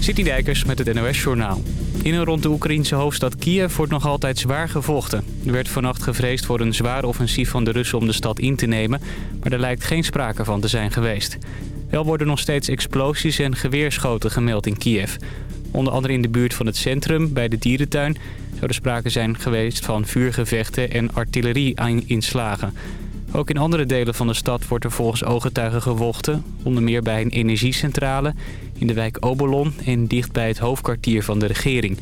Citydijkers met het NOS-journaal. In en rond de Oekraïnse hoofdstad Kiev wordt nog altijd zwaar gevochten. Er werd vannacht gevreesd voor een zwaar offensief van de Russen om de stad in te nemen... maar er lijkt geen sprake van te zijn geweest. Wel worden nog steeds explosies en geweerschoten gemeld in Kiev. Onder andere in de buurt van het centrum, bij de dierentuin... zou er sprake zijn geweest van vuurgevechten en artillerie-inslagen... Ook in andere delen van de stad wordt er volgens ooggetuigen gevochten. Onder meer bij een energiecentrale, in de wijk Obolon en dicht bij het hoofdkwartier van de regering.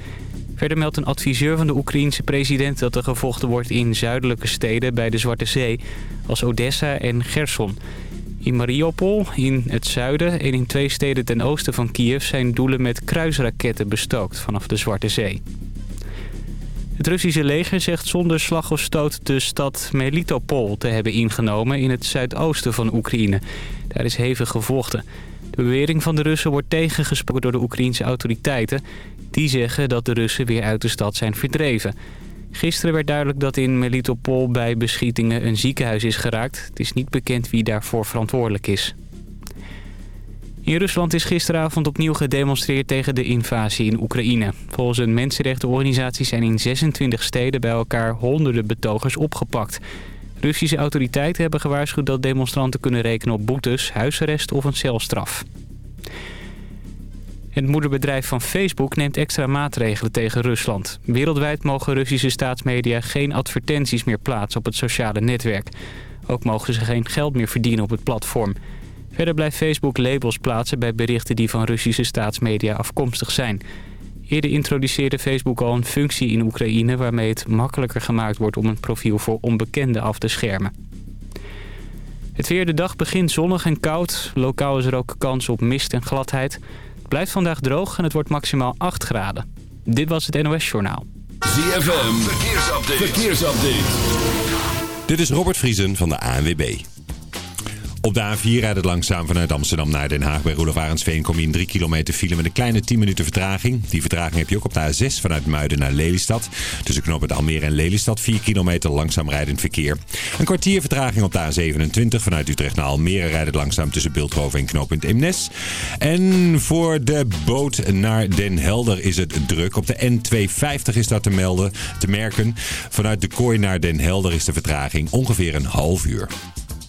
Verder meldt een adviseur van de Oekraïense president dat er gevochten wordt in zuidelijke steden bij de Zwarte Zee, als Odessa en Gerson. In Mariupol, in het zuiden en in twee steden ten oosten van Kiev zijn doelen met kruisraketten bestookt vanaf de Zwarte Zee. Het Russische leger zegt zonder slag of stoot de stad Melitopol te hebben ingenomen in het zuidoosten van Oekraïne. Daar is hevig gevochten. De bewering van de Russen wordt tegengesproken door de Oekraïense autoriteiten. Die zeggen dat de Russen weer uit de stad zijn verdreven. Gisteren werd duidelijk dat in Melitopol bij beschietingen een ziekenhuis is geraakt. Het is niet bekend wie daarvoor verantwoordelijk is. In Rusland is gisteravond opnieuw gedemonstreerd tegen de invasie in Oekraïne. Volgens een mensenrechtenorganisatie zijn in 26 steden bij elkaar honderden betogers opgepakt. Russische autoriteiten hebben gewaarschuwd dat demonstranten kunnen rekenen op boetes, huisarrest of een celstraf. Het moederbedrijf van Facebook neemt extra maatregelen tegen Rusland. Wereldwijd mogen Russische staatsmedia geen advertenties meer plaatsen op het sociale netwerk. Ook mogen ze geen geld meer verdienen op het platform. Verder blijft Facebook labels plaatsen bij berichten die van Russische staatsmedia afkomstig zijn. Eerder introduceerde Facebook al een functie in Oekraïne... waarmee het makkelijker gemaakt wordt om een profiel voor onbekenden af te schermen. Het weer de dag begint zonnig en koud. Lokaal is er ook kans op mist en gladheid. Het blijft vandaag droog en het wordt maximaal 8 graden. Dit was het NOS Journaal. ZFM, verkeersupdate. verkeersupdate. Dit is Robert Vriesen van de ANWB. Op de A4 rijdt het langzaam vanuit Amsterdam naar Den Haag. Bij Roelof kom je in 3 kilometer file met een kleine 10 minuten vertraging. Die vertraging heb je ook op de A6 vanuit Muiden naar Lelystad. Tussen knooppunt Almere en Lelystad 4 kilometer langzaam rijdend verkeer. Een kwartier vertraging op de A27 vanuit Utrecht naar Almere rijdt het langzaam tussen Beeldhoven en knooppunt Imnes. En voor de boot naar Den Helder is het druk. Op de N250 is dat te melden, te merken. Vanuit de kooi naar Den Helder is de vertraging ongeveer een half uur.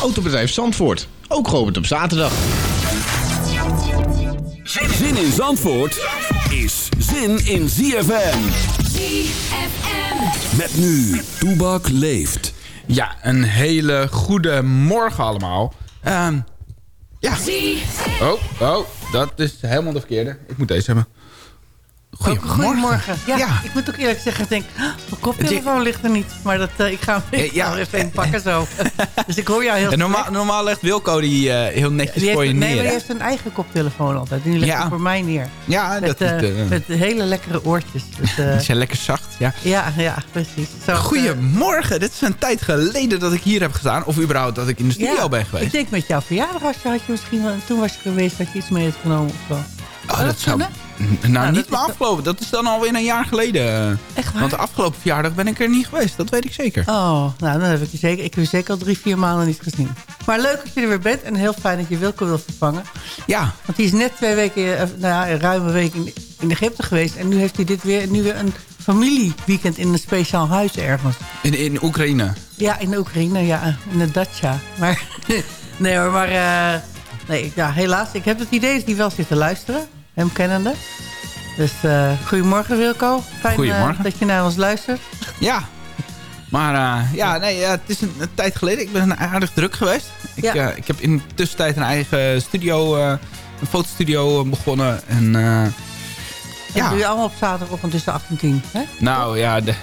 Autobedrijf Zandvoort. Ook geopend op zaterdag. Zin in Zandvoort is zin in ZFM. ZFM. Met nu, Toebak leeft. Ja, een hele goede morgen allemaal. Ehm ja. Oh, oh, dat is helemaal de verkeerde. Ik moet deze hebben. Goedemorgen. Goedemorgen. Ja, Ja. ik moet ook eerlijk zeggen, ik denk, "Ah, mijn koptelefoon ligt er niet. Maar dat, eh, ik ga hem Ja, even pakken zo. dus ik hoor jou heel En normaal, normaal legt Wilco die eh, heel netjes Die voor je heeft, nee, neer. maar hè? heeft een eigen koptelefoon altijd. Die legt hem voor mij neer. Ja, Met, dat is de, met hele lekkere oortjes. Dus, die zijn lekker zacht. Ja. ja, ja, precies. Zo, Goedemorgen. Dit is een tijd geleden dat ik hier heb gestaan. Of überhaupt dat ik in de studio ja, ben Ik geweest. denk met jouw verjaardag had je, had je misschien wel... Toen was je geweest dat je iets mee hebt genomen of zo. Dat zou... Nou, dat niet meer afgelopen. Dat is dan alweer een jaar geleden. Echt waar? Want de afgelopen verjaardag ben ik er niet geweest. Dat weet ik zeker. Oh, nou, dan heb ik je zeker, ik heb je zeker al drie, vier maanden niet gezien. Maar leuk dat je er weer bent en heel fijn dat je Wilco wil vervangen. Ja, Want hij is net twee weken, eh, nou ja, een ruime week in, in Egypte geweest. En nu heeft hij dit weer, nu weer een familieweekend in een speciaal huis ergens. in, in Oekraïne. Ja, in Oekraïne, ja, in de Dacia. Maar, nee hoor, maar eh, nee, ja, helaas. Ik heb het idee dat hij wel zit te luisteren, hem kennende. Dus eh, goedemorgen Wilco. Fijn eh, Goedemorgen. dat je naar ons luistert. Ja. Maar eh, ja, nee, ja, het is een, een tijd geleden. Ik ben aardig druk geweest. Ik, Ja. ik heb in de tussentijd een eigen studio, een fotostudio begonnen. En eh, Dat Ja. doe je allemaal op zaterdagochtend tussen 8 en 10. Hè? nou ja, de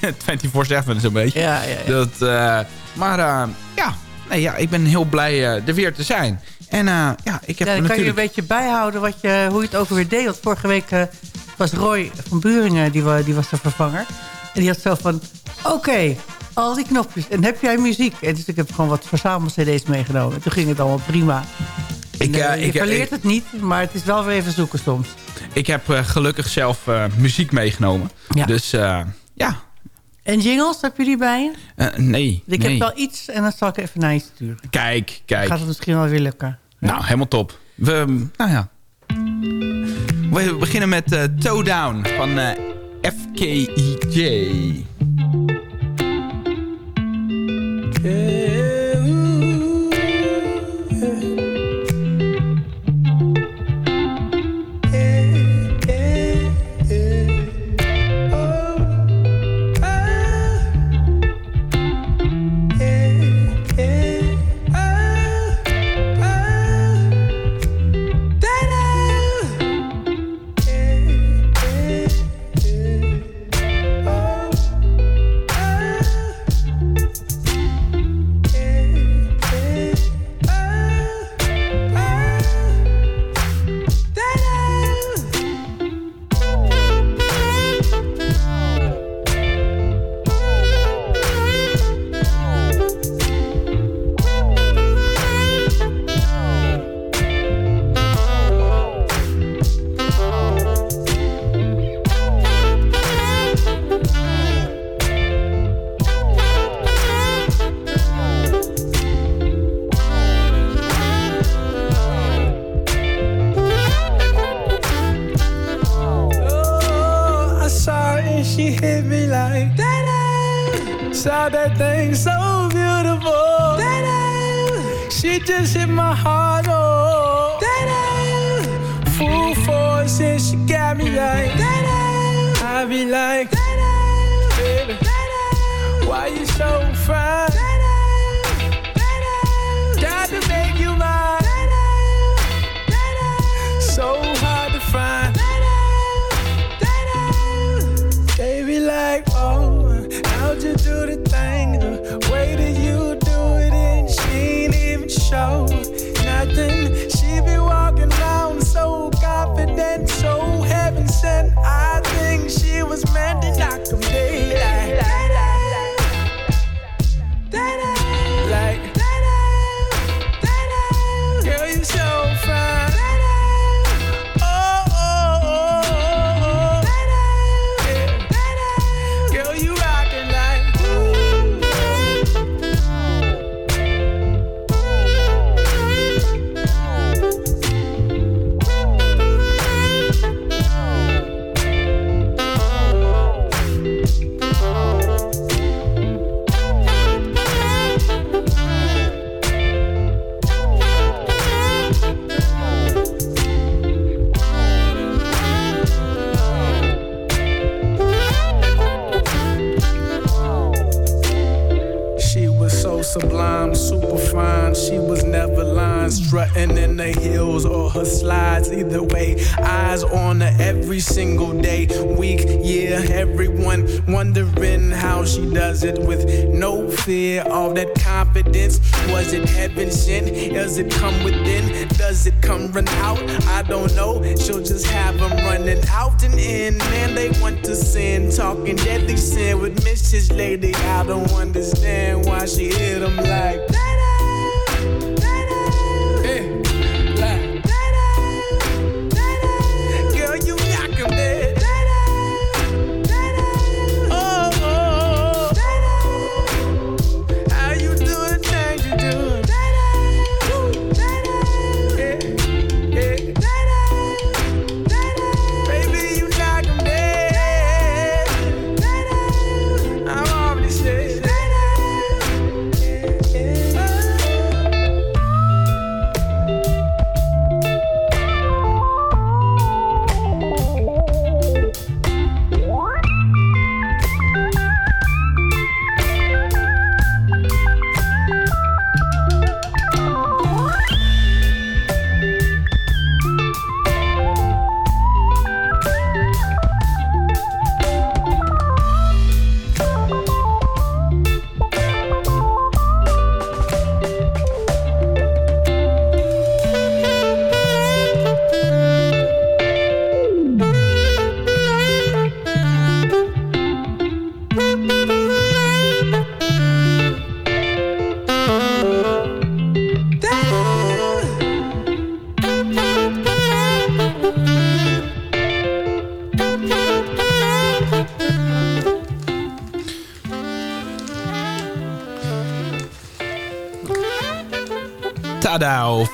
24-7 zo'n beetje. Ja, ja, ja. Dat, maar ja, nee, ja, ik ben heel blij er weer te zijn. En uh, ja, ik heb ja, dan natuurlijk... kan je een beetje bijhouden wat je, hoe je het ook weer deed. Want vorige week uh, was Roy van Buringen, die, die was de vervanger. En die had zo van, oké, al die knopjes. En heb jij muziek? En dus ik heb gewoon wat verzamel-cd's meegenomen. En toen ging het allemaal prima. Ik, uh, je ik, verleert ik, het niet, maar het is wel weer even zoeken soms. Ik heb uh, gelukkig zelf uh, muziek meegenomen. Ja. Dus ja. En jingles, heb je die bij je? nee. Ik nee. heb wel iets en dan zal ik even naar je sturen. Kijk, kijk. Gaat het misschien wel weer lukken. Nou, helemaal top. We, nou ja. We beginnen met uh, Toe Down van uh, FKIJ. it come within? Does it come run out? I don't know. She'll just have them running out and in. Man, they want to sin, talking deadly sin with Mrs. Lady. I don't understand why she hit them like that.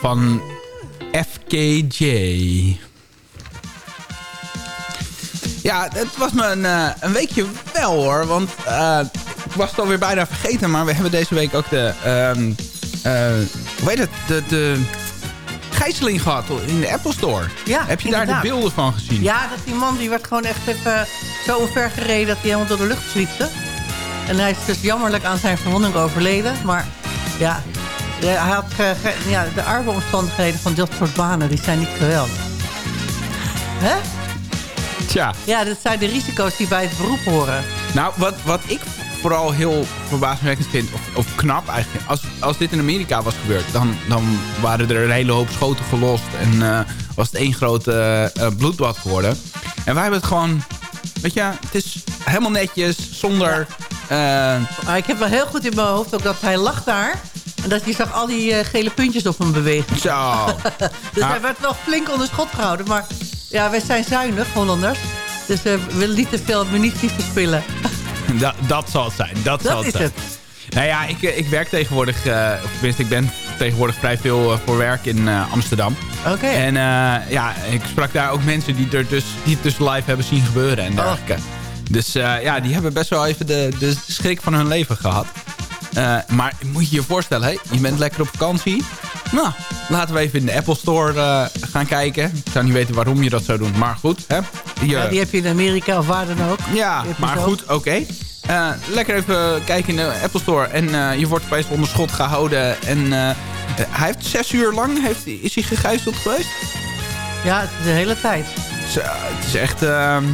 Van FKJ. Ja, het was me een, eh, een weekje wel hoor. Want eh, ik was het alweer bijna vergeten. Maar we hebben deze week ook de... ehm eh, hoe heet het? De, de gijzeling gehad in de Apple Store. Ja, Heb je daar de beelden van gezien? Ja, dat die man die werd gewoon echt even zo omver gereden dat hij helemaal door de lucht zwiepte. En hij is dus jammerlijk aan zijn verwonding overleden. Maar ja, de, hij had, ge- ja, de arbeidsomstandigheden van dit soort banen die zijn niet geweldig. Hè? Tja. Ja, dat zijn de risico's die bij het beroep horen. Nou, wat, wat ik vooral heel verbazingwekkend vind, of, of knap eigenlijk... Als, als dit in Amerika was gebeurd, dan, dan waren er een hele hoop schoten gelost... en eh, was het één grote eh, bloedbad geworden. En wij hebben het gewoon... Weet je, het is helemaal netjes, zonder... eh, Maar ik heb wel heel goed in mijn hoofd ook dat hij lag daar. En dat je zag al die eh, gele puntjes op hem bewegen. zo. Dus Nou. hij werd wel flink onder schot gehouden. Maar ja, wij zijn zuinig, Hollanders. Dus eh, we willen niet te veel munitie verspillen. dat, dat zal het zijn. Dat, zal het is zijn. het. Nou ja, ik, eh, ik werk tegenwoordig... of tenminste, ik ben tegenwoordig vrij veel voor werk in Amsterdam. Oké. En ja, ik sprak daar ook mensen die, er dus, die het dus live hebben zien gebeuren en dergelijke. Dus ja, die hebben best wel even de, de schrik van hun leven gehad. Eh, maar moet je je voorstellen, hè? je bent lekker op vakantie. Nou, laten we even in de Apple Store eh, gaan kijken. Ik zou niet weten waarom je dat zou doen, maar goed. Hè? Je- Ja, die heb je in Amerika of waar dan ook. ja, maar goed, oké. Eh, lekker even kijken in de Apple Store. En je wordt opeens onder schot gehouden. En hij heeft zes uur lang heeft, is hij gegijzeld geweest. Ja, het is de hele tijd. Zo, het is echt... ehm,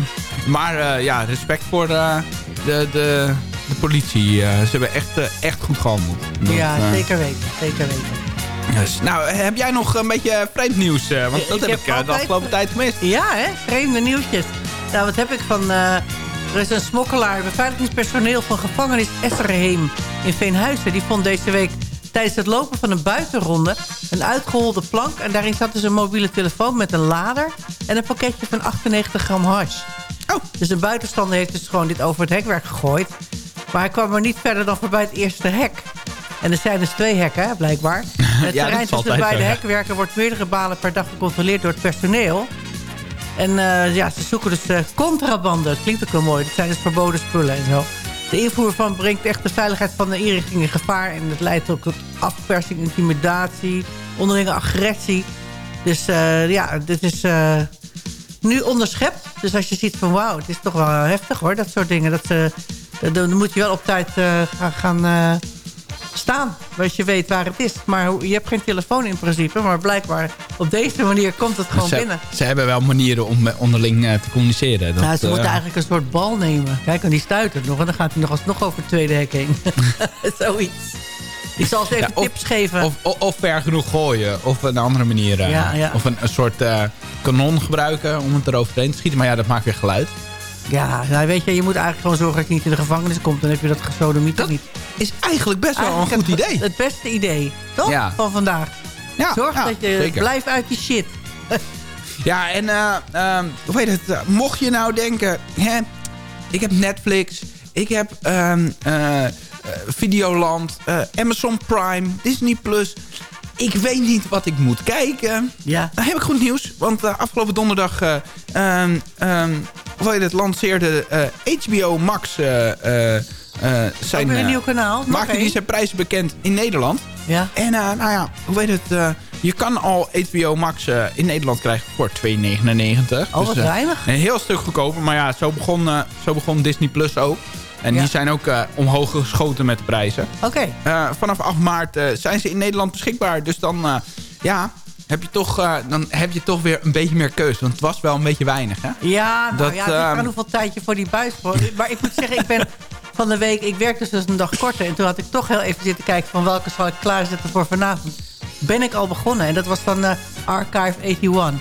maar ja, respect voor de, de, de politie. Eh, ze hebben echt, eh, echt goed gehandeld. Dat, ja, eh, zeker weten. Zeker weten. nou, heb jij nog een beetje vreemd nieuws? want Ik dat heb heb ik de afgelopen tijd gemist. Ja, hè? Vreemde nieuwtjes. Nou, wat heb ik van... er is een smokkelaar, beveiligingspersoneel van gevangenis Esserheem in Veenhuizen. Die vond deze week tijdens het lopen van een buitenronde een uitgeholde plank. En daarin zat dus een mobiele telefoon met een lader en een pakketje van 98 gram hash. Oh. Dus een buitenstander heeft dus gewoon dit over het hekwerk gegooid. Maar hij kwam er niet verder dan voorbij het eerste hek. En er zijn dus twee hekken, blijkbaar. En het terrein tussen beide hekwerken wordt meerdere balen per dag gecontroleerd door het personeel. En eh, ja, ze zoeken dus eh, contrabanden. Dat klinkt ook wel mooi. Dat zijn dus verboden spullen en zo. De invoer van brengt echt de veiligheid van de inrichting in gevaar. En het leidt ook tot afpersing, intimidatie, onderlinge agressie. Dus eh, ja, dit is nu onderschept. Dus als je ziet van wauw, het is toch wel heftig hoor, dat soort dingen. Dat, ze, dan moet je wel op tijd eh, gaan, eh, staan. Als je weet waar het is. Maar je hebt geen telefoon in principe. Maar blijkbaar op deze manier komt het gewoon ze, binnen. ze hebben wel manieren om eh, onderling te communiceren. Dat, Nou, ze moeten eigenlijk een soort bal nemen. Kijk, en die stuit het nog. En dan gaat hij nog alsnog over het tweede hek heen. Zoiets. Ik zal ze even Ja, of- tips geven. Of, of, of ver genoeg gooien. Of een andere manier. Ja, ja. Of een, een soort kanon gebruiken om het eroverheen te schieten. Maar ja, dat maakt weer geluid. Ja, nou, weet je, je moet eigenlijk gewoon zorgen dat je niet in de gevangenis komt. Dan heb je dat gesodemiet Dat niet. is eigenlijk best wel een goed het, idee. Het beste idee, toch? Ja. Van vandaag. Ja, Zorg ja, dat je zeker. blijft uit die shit. Ja, en eh, ehm, hoe heet het? mocht je nou denken... Hè, ik heb Netflix. Ik heb ehm, eh, eh, Videoland. Amazon Prime. Disney+. Plus. Ik weet niet wat ik moet kijken. Ja. Dan heb ik goed nieuws. Want afgelopen donderdag... eh, ehm, ehm, het? Lanceerde eh, HBO Max... eh, eh, eh, zijn, Ook een eh, nieuw kanaal. Maakte die zijn prijzen bekend in Nederland. Ja. En eh, nou ja, hoe weet het? eh, je kan al HBO Max eh, in Nederland krijgen voor 2,99. Oh, wat eh, weinig. Een heel stuk goedkoper. Maar ja, zo begon, eh, zo begon Disney Plus ook. En Ja. die zijn ook eh, omhoog geschoten met de prijzen. Oké. Eh, vanaf 8 maart eh, zijn ze in Nederland beschikbaar. Dus dan, eh, ja, heb je toch, eh, dan heb je toch weer een beetje meer keuze. Want het was wel een beetje weinig, hè? Ja, nou Dat, ja, het ligt ehm, aan hoeveel tijd je voor die buis voor. Maar ik moet zeggen, ik ben van de week... Ik werk dus, een dag korter. En toen had ik toch heel even zitten kijken... van welke zal ik klaarzetten voor vanavond. Ben ik al begonnen. En dat was dan eh, Archive 81.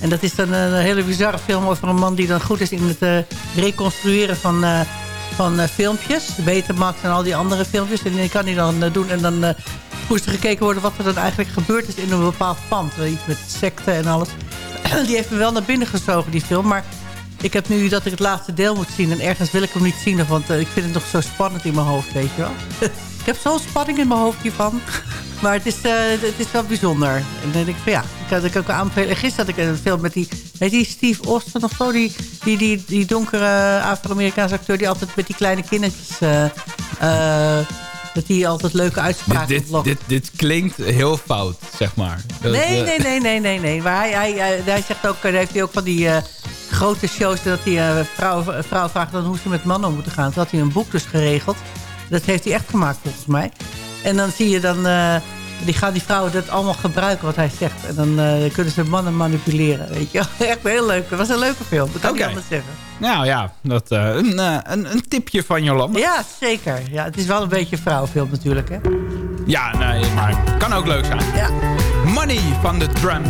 En dat is dan een hele bizarre film over een man... die dan goed is in het eh, reconstrueren van... van filmpjes, Betamax en al die andere filmpjes. En die kan hij dan doen. En dan moest er gekeken worden wat er dan eigenlijk gebeurd is in een bepaald pand. Eh, Iets met secten en alles. die heeft me wel naar binnen gezogen, die film. Maar ik heb nu dat ik het laatste deel moet zien. En ergens wil ik hem niet zien. Want eh, ik vind het nog zo spannend in mijn hoofd, weet je wel. ik heb zo'n spanning in mijn hoofd hiervan. Maar het is, het is wel bijzonder. En dan ik ja, ik kan ik ook aanbevelen. Gisteren had ik een film met die, weet die Steve Austin of zo. Die, die, die, die donkere Afro-Amerikaanse acteur die altijd met die kleine kindertjes... dat hij altijd leuke uitspraken dit, dit, dit, dit, klinkt heel fout, zeg maar. Dat, nee, nee, nee, nee, nee, nee. Maar hij, hij, hij, zegt ook, heeft hij ook van die grote shows... dat hij een vrouw, vrouw vraagt dan hoe ze met mannen om moeten gaan. Toen had hij een boek dus geregeld. Dat heeft hij echt gemaakt volgens mij. En dan zie je dan... Uh, die gaan die vrouwen dat allemaal gebruiken wat hij zegt. En dan uh, kunnen ze mannen manipuleren. Weet je? Echt heel leuk. Het was een leuke film. Dat kan okay. ik anders zeggen. Nou ja, dat, uh, een, een, een, tipje van Jolanda. Ja, zeker. Ja, het is wel een beetje een vrouwenfilm natuurlijk. Hè? Ja, nee, maar kan ook leuk zijn. Ja. Money van de Drums.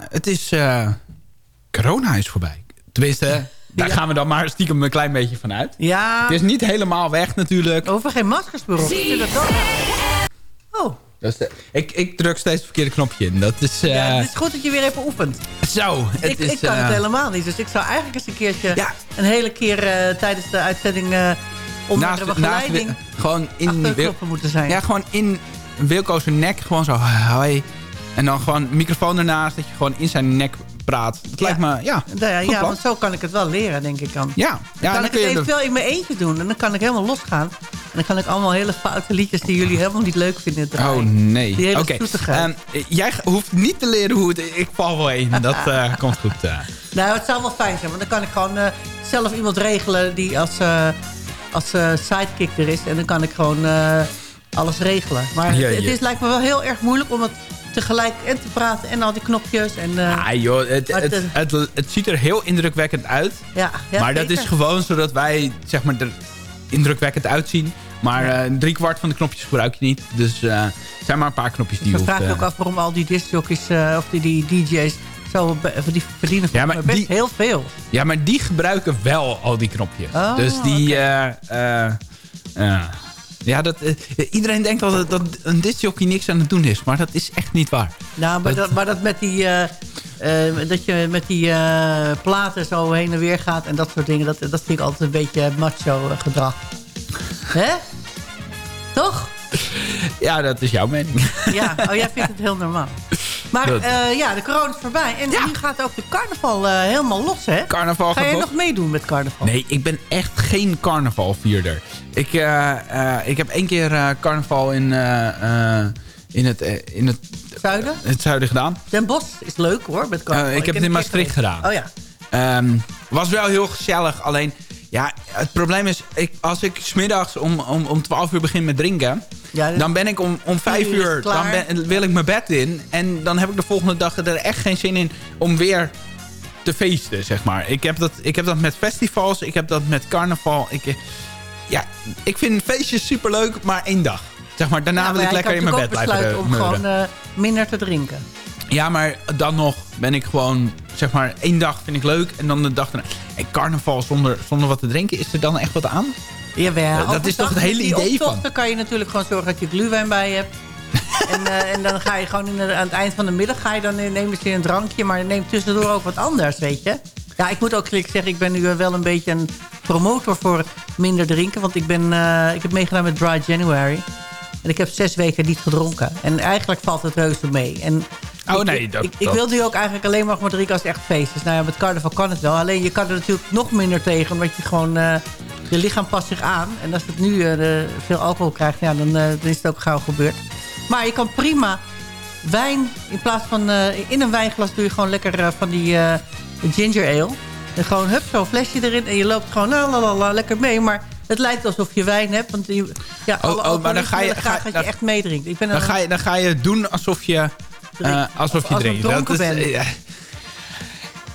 Ja, het is... eh, corona is voorbij. Tenminste, daar gaan we dan maar stiekem een klein beetje van uit. Ja, Het is niet helemaal weg natuurlijk. over geen maskers meer op. Oh, ik, ik druk steeds het verkeerde knopje in. Dat is... eh, ja, het is goed dat je weer even oefent. zo, het Ik, is... ik kan eh, het helemaal niet. Dus ik zou eigenlijk eens een keertje... Ja. een hele keer eh, tijdens de uitzending... eh onder naast, de naast, begeleiding gewoon in de moeten zijn. Ja, gewoon in Wilco's nek. Gewoon zo, hoi. En dan gewoon microfoon ernaast. Dat je gewoon in zijn nek praat. Dat lijkt me, ja, ja, ja want zo kan ik het wel leren, denk ik dan. Ja, Dan ja kan ik het je... eventueel in mijn eentje doen. En dan kan ik helemaal losgaan. En dan kan ik allemaal hele foute liedjes die jullie helemaal niet leuk vinden draaien. Oh nee. Die hele. Ehm, jij hoeft niet te leren hoe het... Ik val wel in. Dat eh, komt goed. eh. Nou, het zou wel fijn zijn. Want dan kan ik gewoon eh, zelf iemand regelen die als, als sidekick er is. En dan kan ik gewoon alles regelen. Maar het, is, lijkt me wel heel erg moeilijk om het tegelijk en te praten en al die knopjes. En, eh, Ah joh, het, het, het- het, het ziet er heel indrukwekkend uit. ja, ja, maar dat is gewoon zodat wij zeg maar, er indrukwekkend uitzien. Maar eh drie kwart van de knopjes gebruik je niet. Dus het zijn maar een paar knopjes die je hoeft... vraag je ook af waarom al die discjockeys uh, of die, die DJ's zo die verdienen Ja, maar best die- heel veel. Ja, maar die gebruiken wel al die knopjes. Oh, dus die... ja, dat, eh, iedereen denkt dat, dat een discjockey niks aan het doen is. Maar dat is echt niet waar. Nou, maar Dat- dat, maar dat met die... eh, eh, dat je met die platen zo heen en weer gaat en dat soort dingen... dat, dat vind ik altijd een beetje macho gedrag. Hè? Toch? Ja, dat is jouw mening. Ja, oh, jij vindt het heel normaal. Maar Dat- eh, ja, de corona is voorbij. En Ja. nu gaat ook de carnaval eh, helemaal los, hè? Carnaval Ga los. nog meedoen met carnaval? Nee, ik ben echt geen carnavalvierder. Ik, eh, ik heb één keer carnaval in, in, het, in het, Zuiden? het zuiden gedaan. Den Bosch is leuk, hoor, met carnaval. Ik heb het in Maastricht gedaan. Oh ja. Ehm, was wel heel gezellig. Alleen, ja, het probleem is... Ik, als ik smiddags om, om, om 12 uur begin met drinken... ja dan ben ik om, om 5 uur. Dan ben, wil ik mijn bed in. En dan heb ik de volgende dag er echt geen zin in... om weer te feesten, zeg maar. Ik heb dat, ik heb dat met festivals. Ik heb dat met carnaval. Ik, ja, ik vind feestjes superleuk, maar één dag. Zeg maar, daarna Ja, wil ik lekker in mijn bed blijven om meuren. gewoon eh, minder te drinken. Ja, maar dan nog ben ik gewoon, zeg maar, één dag vind ik leuk. En dan de dag daarna. En carnaval zonder, zonder wat te drinken, is er dan echt wat aan? Jawel. dat overdag is toch het hele idee van? kan je natuurlijk gewoon zorgen dat je gluwijn bij je hebt. en, eh, en dan ga je gewoon in de- aan het eind van de middag ga je dan neem je een drankje, maar neem tussendoor ook wat anders, weet je. Ja, ik moet ook eerlijk zeggen, ik ben nu eh, wel een beetje een promotor voor minder drinken. Want ik, ben, eh, ik heb meegedaan met Dry January. En ik heb zes weken niet gedronken. En eigenlijk valt het reuze mee. En Oh, ik, nee, dat- ik, ik dat- wil nu ook eigenlijk alleen maar drinken als echt feest is. Nou ja, met carnaval kan het wel. Alleen je kan er natuurlijk nog minder tegen. Omdat je gewoon... eh, je lichaam past zich aan. En als het nu eh, veel alcohol krijgt, ja, dan, eh, dan is het ook gauw gebeurd. Maar je kan prima wijn... In plaats van in een wijnglas doe je gewoon lekker van die ginger ale. En gewoon hup, zo'n flesje erin. En je loopt gewoon la, la, la, la, lekker mee. Maar het lijkt alsof je wijn hebt. Want die, ja, Oh, alle oh, maar dan ga je- ga- graag dat dan- je echt meedrinkt. Ik ben Dan een- ga je, dan ga je doen alsof je, eh, alsof je Als ik drinkt. dronken Dat is, ben. eh,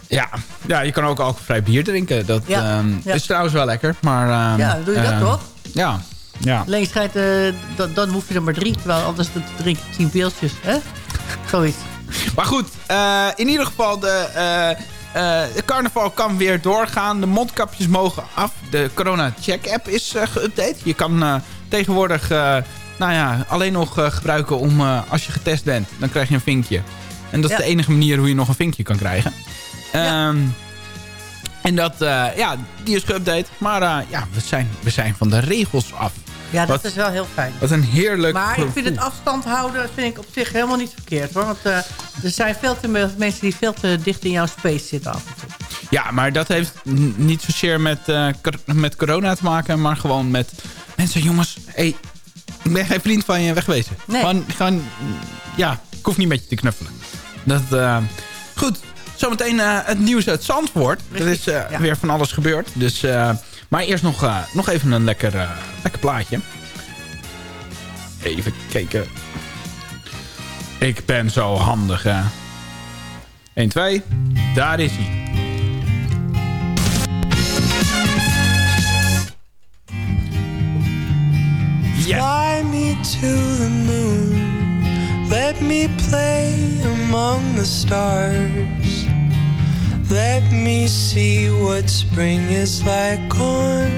ja. ja, je kan ook alcoholvrij bier drinken. Dat Ja, ehm, ja. is trouwens wel lekker. Maar, ehm, Ja, doe je dat ehm, toch? Ja, ja. Alleen schijnt, eh, dan, dan hoef je er maar drie. Terwijl anders drink je tien pilsjes. Hè? Zoiets. Maar goed, in ieder geval, de, de carnaval kan weer doorgaan. De mondkapjes mogen af. De corona check app is geüpdate. Je kan tegenwoordig nou ja, alleen nog eh, gebruiken om eh, als je getest bent. Dan krijg je een vinkje. En dat is de enige manier hoe je nog een vinkje kan krijgen. Ja. Ehm, en dat, eh, ja, die is geüpdate. Maar ja, we zijn, we zijn van de regels af. Ja, dat Wat- is wel heel fijn. Wat een heerlijk Maar ik vind het afstand houden vind ik op zich helemaal niet verkeerd. Hoor. Want er zijn veel te veel mensen die veel te dicht in jouw space zitten af en toe. Ja, maar dat heeft niet zozeer met, met corona te maken, maar gewoon met mensen, jongens, hey, ik ben geen vriend van je wegwezen. Nee. Gewoon, gewoon, ja, ik hoef niet met je te knuffelen. Dat, eh, goed, zometeen eh, het nieuws uit Zandvoort. Er is eh, ja. weer van alles gebeurd. Dus, maar eerst nog, nog even een lekker, lekker plaatje. Even kijken. Ik ben zo handig, hè. 1, 2, daar is hij. Fly me to the moon. Let me play among the stars. Let me see what spring is like on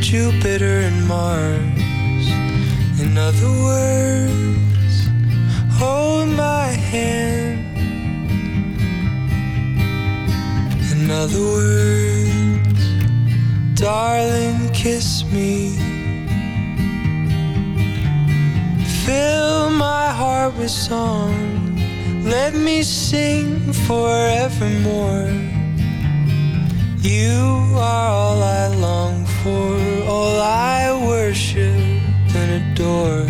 Jupiter and Mars. In other words, hold my hand. In other words, darling, kiss me. Fill my heart with song. Let me sing forevermore. You are all I long for, all I worship and adore.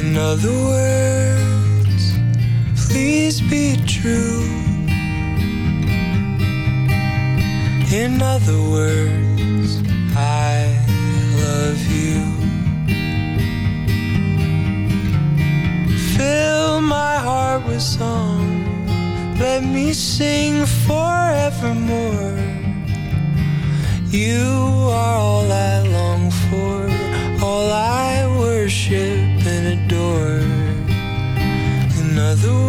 In other words, please be true. In other words, I love you. Fill my heart with song. Let me sing forevermore. You are all I long for, all I worship and adore. In other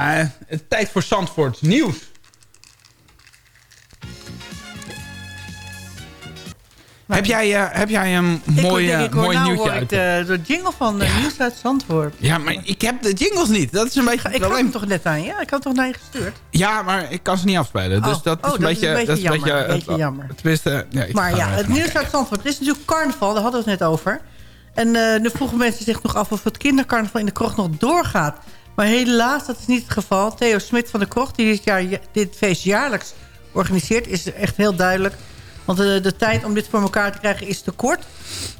Ja, eh, tijd voor Zandvoort nieuws. Heb jij, eh, heb jij een Ik mooi, denk, eh, ik hoor mooi nou nieuwtje ik uit? de, de jingle van de Nieuws uit Zandvoort. Ja, maar ik heb de jingles niet. Dat is een beetje Ik het had hem toch net aan je? Ik had hem toch naar je gestuurd? Ja, maar ik kan ze niet afspelen. Dus Oh, dat is oh, een dat beetje... is een beetje dat jammer, een het- beetje jammer. Tenminste, ja, ik Maar ja, het nieuws uit Zandvoort. Het is natuurlijk carnaval, daar hadden we het net over. En eh, nu vroegen mensen zich nog af of het kindercarnaval in de krocht nog doorgaat. Maar helaas, dat is niet het geval. Theo Smit van de Krocht, die dit, jaar, dit feest jaarlijks organiseert... is echt heel duidelijk. Want de, de tijd om dit voor elkaar te krijgen is te kort.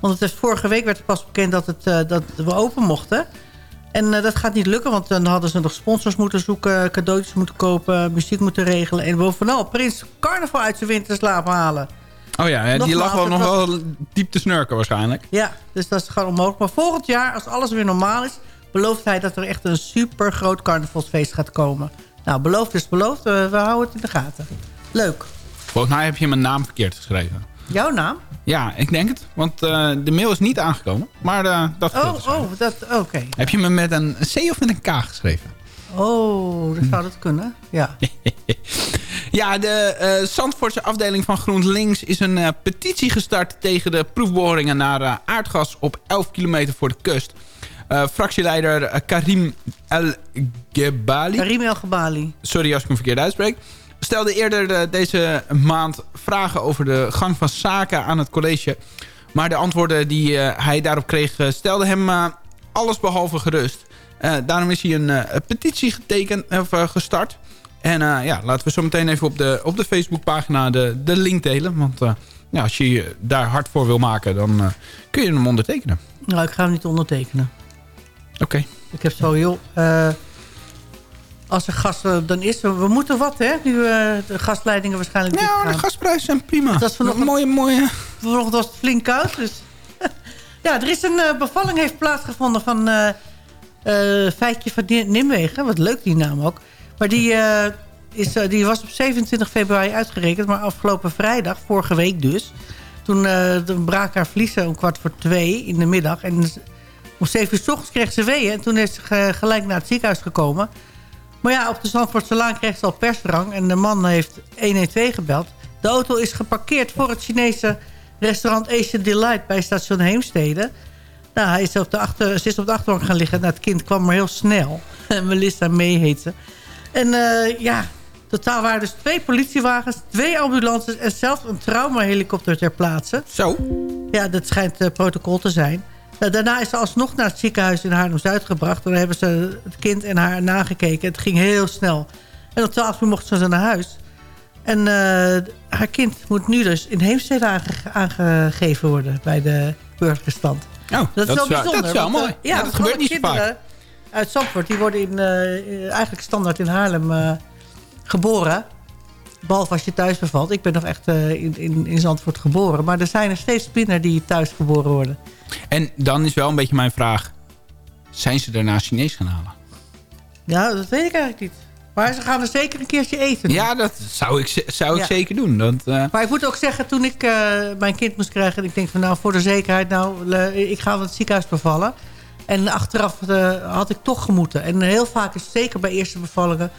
Want het is, vorige week werd pas bekend dat, het, eh, dat we open mochten. En eh, dat gaat niet lukken, want dan hadden ze nog sponsors moeten zoeken... cadeautjes moeten kopen, muziek moeten regelen... en bovenal Prins Carnaval uit zijn winterslaap halen. Oh ja, die lag wel nog was- wel diep te snurken waarschijnlijk. Ja, dus dat is gewoon onmogelijk. Maar volgend jaar, als alles weer normaal is... belooft hij dat er echt een super groot carnavalsfeest gaat komen. Nou, beloofd is beloofd. We houden het in de gaten. Leuk. Volgens mij heb je mijn naam verkeerd geschreven. Jouw naam? Ja, ik denk het. Want eh, de mail is niet aangekomen. Maar eh, dat Oh, scheelt oh, dat, oké. Heb je me met een C of met een K geschreven? Oh, dat zou dat kunnen. Ja. Ja, de eh Zandvoortse afdeling van GroenLinks is een petitie gestart tegen de proefboringen naar aardgas op 11 kilometer voor de kust. Eh, fractieleider eh, Karim El Gebali, Karim El Gebali. sorry als ik hem verkeerd uitspreek, stelde eerder eh, deze maand vragen over de gang van zaken aan het college. Maar de antwoorden die hij daarop kreeg stelden hem alles behalve gerust. Daarom is hij een petitie getekend, of, gestart. En ja, laten we zo meteen even op de, op de Facebookpagina de, de link delen. Want ja, als je je daar hard voor wil maken, dan kun je hem ondertekenen. Nou, ik ga hem niet ondertekenen. Oké. Ik heb zo heel... eh, als er gas eh, dan is... We, we moeten wat, hè? Nu eh, de gasleidingen waarschijnlijk Ja, de gasprijzen zijn prima. Dat is vanochtend- Een mooie, mooie... Vanochtend was het flink koud. Dus. ja, er is een eh, bevalling heeft plaatsgevonden van eh eh, Feitje van Ni- Nimwegen. Wat leuk die naam ook. Maar die, eh, is, eh, die was op 27 februari uitgerekend. Maar afgelopen vrijdag, vorige week dus... toen eh, braken haar vliezen om kwart voor twee in de middag. En om zeven uur s ochtends kreeg ze weeën. En toen is ze ge- gelijk naar het ziekenhuis gekomen. Maar ja, op de Zandvoortselaan kreeg ze al persdrang. En de man heeft 112 gebeld. De auto is geparkeerd voor het Chinese restaurant Asian Delight bij station Heemstede. Nou, hij is op de achter, ze is op de achterbank gaan liggen. Nou, het kind kwam maar heel snel. Melissa May heet ze. En eh, ja, totaal waren dus twee politiewagens, twee ambulances... en zelfs een traumahelikopter ter plaatse. Zo. Ja, dat schijnt eh, protocol te zijn. Nou, daarna is ze alsnog naar het ziekenhuis in Haarlem-Zuid gebracht. Daar hebben ze het kind en haar nagekeken. Het ging heel snel. En om 12 uur mochten ze naar huis. En eh, haar kind moet nu dus in Heemstede aange- aangegeven worden... bij de burgerstand. Oh, Dat, is wel bijzonder. Dat is wel want, mooi. eh, Ja, dat gebeurt niet vaak. kinderen uit Zandvoort. Die worden in, eh, eigenlijk standaard in Haarlem eh, geboren. Behalve als je thuis bevalt. Ik ben nog echt eh, in, in, in Zandvoort geboren. Maar er zijn er steeds minder die thuis geboren worden. En dan is wel een beetje mijn vraag. Zijn ze daarna Chinees gaan halen? Ja, dat weet ik eigenlijk niet. Maar ze gaan er zeker een keertje eten. Ja, dat zou ik, zou ik Ja. zeker doen. Dat, eh, Maar ik moet ook zeggen, toen ik eh, mijn kind moest krijgen... en ik denk van nou, voor de zekerheid, nou, ik ga wel het ziekenhuis bevallen. En achteraf had ik toch gemoeten. En heel vaak is zeker bij eerste bevallingen...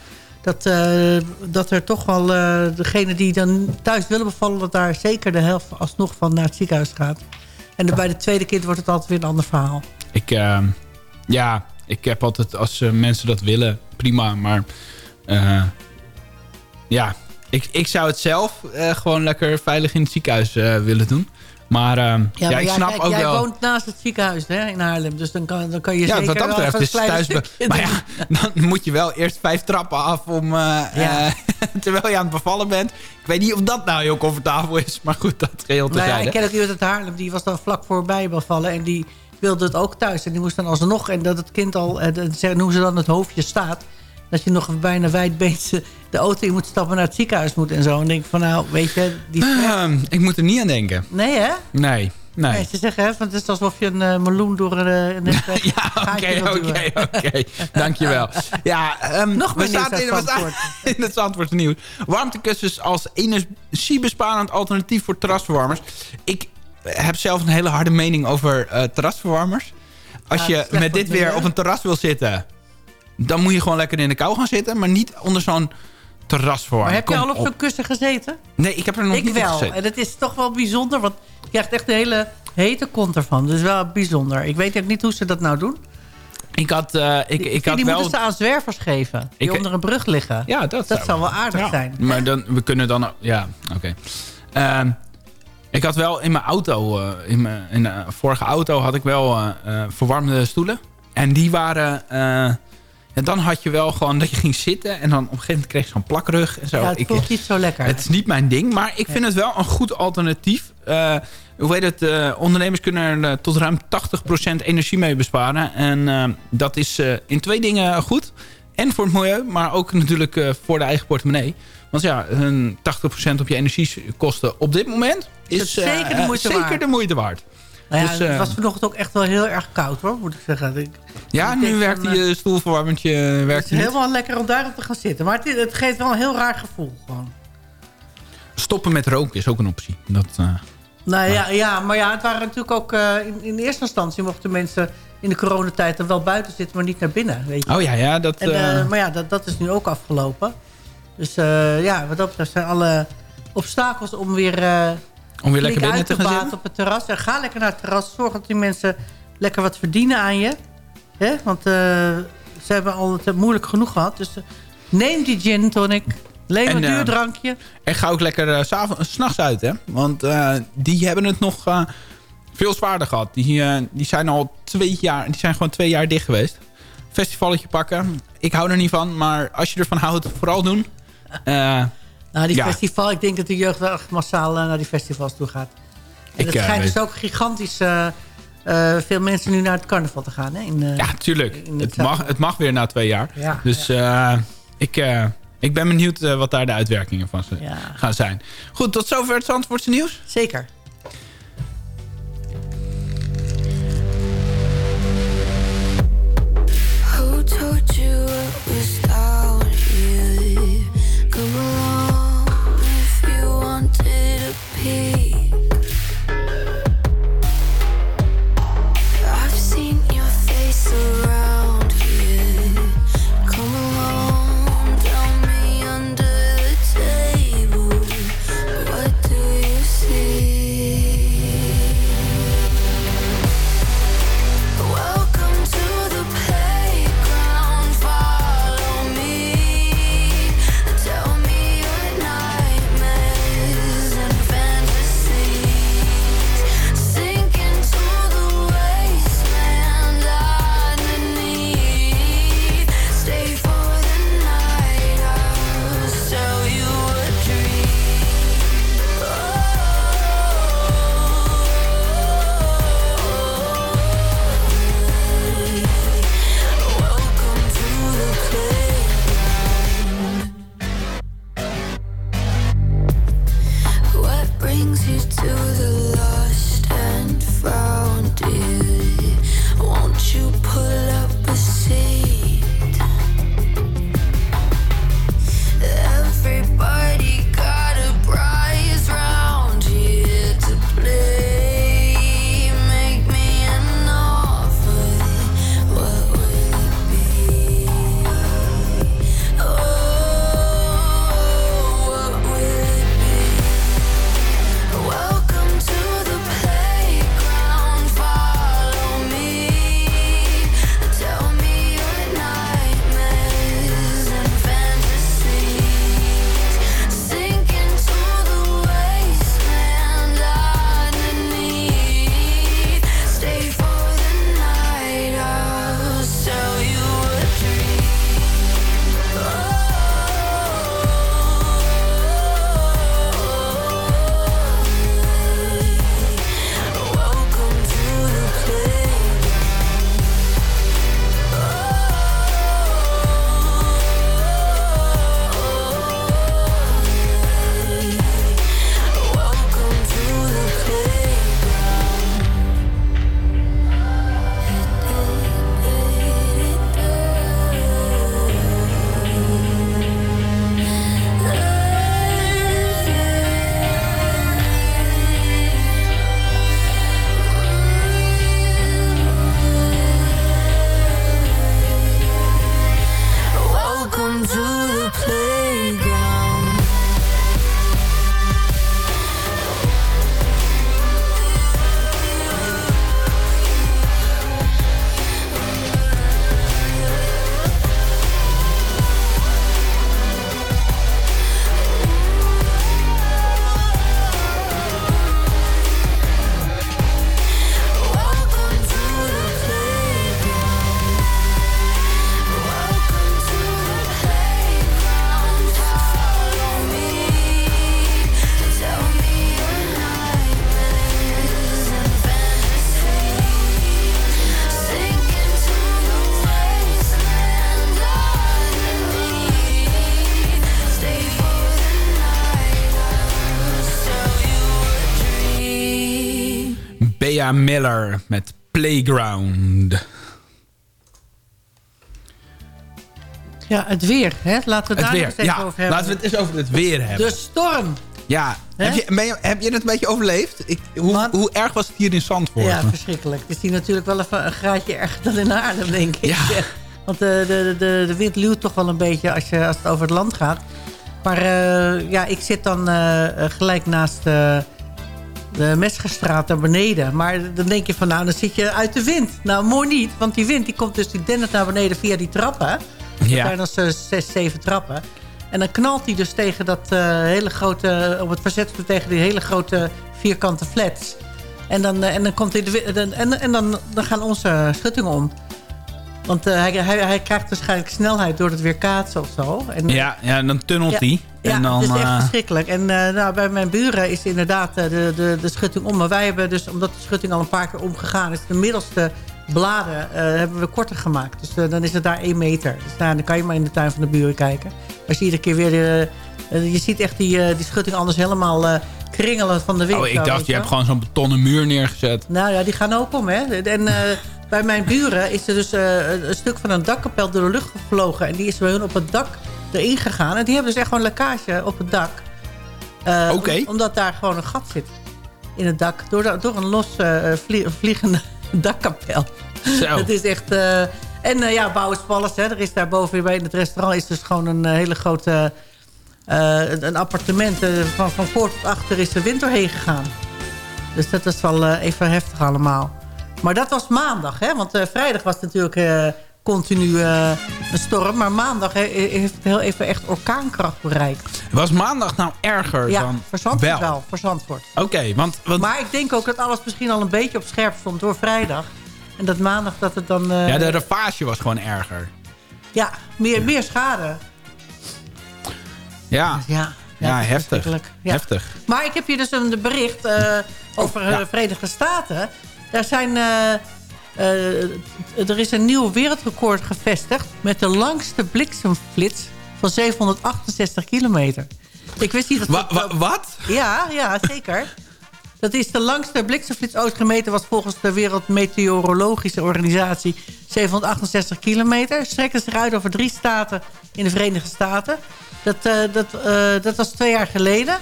dat, eh, dat er toch wel eh degene die dan thuis willen bevallen... dat daar zeker de helft alsnog van naar het ziekenhuis gaat. En bij de tweede kind wordt het altijd weer een ander verhaal. ik, eh, ja, ik heb altijd, als eh, mensen dat willen, prima. Maar ja, ik, ik zou het zelf gewoon lekker veilig in het ziekenhuis willen doen. Maar eh, ja, maar ik ja, snap kijk, ook jij wel... woont naast het ziekenhuis hè, in Haarlem. Dus dan kan, dan kan je Ja, zeker wat dat wel betreft is thuis... Maar ja, dan moet je wel eerst vijf trappen af om... eh, Ja. eh, terwijl je aan het bevallen bent. Ik weet niet of dat nou heel comfortabel is. Maar goed, dat geheel Nou ja, terzijde. ik ken ook iemand uit Haarlem, die was dan vlak voorbij bevallen. En die wilde het ook thuis. En die moest dan alsnog, en dat het kind al, eh, noemen ze dan het hoofdje staat. Dat je nog bijna wijdbeens de auto in moet stappen naar het ziekenhuis moet en zo. En denk ik van nou, weet je, die... Ehm, ik moet er niet aan denken. Nee hè? Nee, nee. Nee, ze zeggen hè, want het is alsof je een eh, meloen door een, eh, een Ja, oké, oké, oké. Dankjewel. Ja, ehm, Nog meer we staan in, we in het Zandvoortse nieuws. Warmtekussens als energiebesparend alternatief voor terrasverwarmers. Ik heb zelf een hele harde mening over eh, terrasverwarmers. Als Ja, je met dit weer op een terras wil zitten... dan moet je gewoon lekker in de kou gaan zitten. Maar niet onder zo'n terrasverwarmer. Maar heb je al op zo'n kussen gezeten? Nee, ik heb er nog Ik niet wel. gezeten. En het is toch wel bijzonder, want je krijgt echt een hele hete kont ervan. Dus wel bijzonder. Ik weet ook niet hoe ze dat nou doen. Ik had, eh, ik, ik, had die wel... moeten ze aan zwervers geven. Die Ik- onder een brug liggen. Ja, dat, Dat zou wel aardig Ja, zijn. Maar dan, we kunnen dan... Ja, oké. Ehm, ik had wel in mijn auto... eh, in mijn in de vorige auto had ik wel eh, eh, verwarmde stoelen. En die waren... en dan had je wel gewoon dat je ging zitten... en dan op een gegeven moment kreeg je zo'n plakrug en zo. Ja, het Ik- voelt niet zo lekker. het is niet mijn ding, maar ik vind het wel een goed alternatief. Eh, hoe heet het? eh, ondernemers kunnen er eh, tot ruim 80% energie mee besparen. En dat is in twee dingen goed. En voor het milieu, maar ook natuurlijk voor de eigen portemonnee. Want ja, een 80% op je energiekosten op dit moment Is zeker de moeite waard. Nou ja, dus, eh, het was vanochtend ook echt wel heel erg koud hoor, moet ik zeggen. Ik, Ja, nu werkt van, die eh, eh, stoelverwarmertje Het werkt is niet. helemaal lekker om daarop te gaan zitten. Maar het, het geeft wel een heel raar gevoel gewoon. Stoppen met roken is ook een optie. Dat, eh, Nou ja, ja, maar ja, het waren natuurlijk ook... eh, in, in eerste instantie mochten mensen in de coronatijd er wel buiten zitten, maar niet naar binnen. Weet je. oh ja, ja dat... En, eh, eh, maar ja, dat, dat is nu ook afgelopen. Dus eh, ja, wat dat betreft zijn alle obstakels om weer, eh om weer lekker binnen te gaan zitten. op het terras. En ga lekker naar het terras. Zorg dat die mensen lekker wat verdienen aan je. Hè? Want eh, ze hebben al het moeilijk genoeg gehad. Dus eh, neem die gin tonic. Leen En, een duur eh, drankje. En ga ook lekker s s'nachts uit, hè. Want die hebben het nog veel zwaarder gehad. Die, die zijn al twee jaar, die zijn gewoon twee jaar dicht geweest. Festivalletje pakken. Ik hou er niet van, maar als je ervan houdt, vooral doen. Eh, Nou, die ja. festival, ik denk dat de jeugd wel echt massaal eh, naar die festivals toe gaat. En Ik, het eh, schijnt dus ook gigantisch eh, veel mensen nu naar het carnaval te gaan. Hè? In, ja, tuurlijk. in het Het mag, het mag weer na twee jaar. Ja, dus ik, ik ben benieuwd wat daar de uitwerkingen van Ja. gaan zijn. Goed, tot zover het Zandvoortse nieuws. Zeker. Miller met Playground. Ja, het weer. Hè? Laten we Het daar weer. eens even Ja, over hebben. laten we het eens over het weer hebben. De storm. Ja, heb je, heb je het een beetje overleefd? Ik, hoe, hoe erg was het hier in Zandvoort? Ja, verschrikkelijk. Het is hier natuurlijk wel even een graadje erger dan in Haarlem, denk ik. Ja. Want de, de, de, de wind luwt toch wel een beetje als, je, als het over het land gaat. Maar eh, ja, ik zit dan eh, eh, gelijk naast eh, de Mesgerstraat naar beneden. Maar dan denk je van, nou, dan zit je uit de wind. Nou, mooi niet, want die wind die komt dus die dendert naar beneden via die trappen. Dat Ja. zijn dan zes, zeven trappen. En dan knalt hij dus tegen dat eh, hele grote... op het verzetpunt tegen die hele grote vierkante flats. En dan, eh, en dan, komt hij de, en, en dan, dan gaan onze schuttingen om. Want eh, hij, hij, hij krijgt waarschijnlijk snelheid door het weerkaatsen of zo. En, Ja, ja, en dan tunnelt hij. ja, en dan, het is echt eh, verschrikkelijk. En eh, nou, bij mijn buren is inderdaad eh, de, de, de schutting om. Maar wij hebben dus, omdat de schutting al een paar keer omgegaan is... de middelste bladen hebben we korter gemaakt. Dus dan is het daar één meter. Dus nou, dan kan je maar in de tuin van de buren kijken. Als je iedere keer weer... De, je ziet echt die, die schutting anders helemaal kringelen van de wind. oh, ik dacht, je hebt gewoon zo'n betonnen muur neergezet. Nou ja, die gaan ook om, hè. En bij mijn buren is er dus een- een stuk van een dakkapel door de lucht gevlogen. En die is bij hun op het dak erin gegaan. En die hebben dus echt gewoon lekkage op het dak. Eh, om- omdat daar gewoon een gat zit in het dak. Door, door een los eh, vlie- vliegende dakkapel. Zo. Het is echt... eh, en ja, Bouwers hè. Er is daar boven bij in het restaurant is dus gewoon een hele grote... een, appartement. van, van voor tot achter is de wind doorheen gegaan. Dus dat is wel even heftig allemaal. Maar dat was maandag, hè? Want vrijdag was natuurlijk continu eh, een storm. Maar maandag heeft het heel even echt orkaankracht bereikt. Was maandag nou erger Ja, dan voor Zandvoort wel. voor Zandvoort. Oké, want, want Maar ik denk ook dat alles misschien al een beetje op scherp stond door vrijdag. En dat maandag dat het dan... eh, ja, de ravage was gewoon erger. ja, meer, meer schade. Ja, Ja, ja, heftig. Ja. Heftig. Maar ik heb hier dus een bericht eh, over Oh, ja. de Verenigde Staten. Daar zijn, eh, eh, er is een nieuw wereldrecord gevestigd... met de langste bliksemflits van 768 kilometer. Ik wist niet dat... Wa- dat- wa- wat? ja, ja, zeker. Dat is de langste bliksemflits ooit gemeten... was volgens de Wereldmeteorologische Organisatie 768 kilometer. Strekte zich uit over drie staten in de Verenigde Staten. Dat, eh, dat, eh, dat was twee jaar geleden.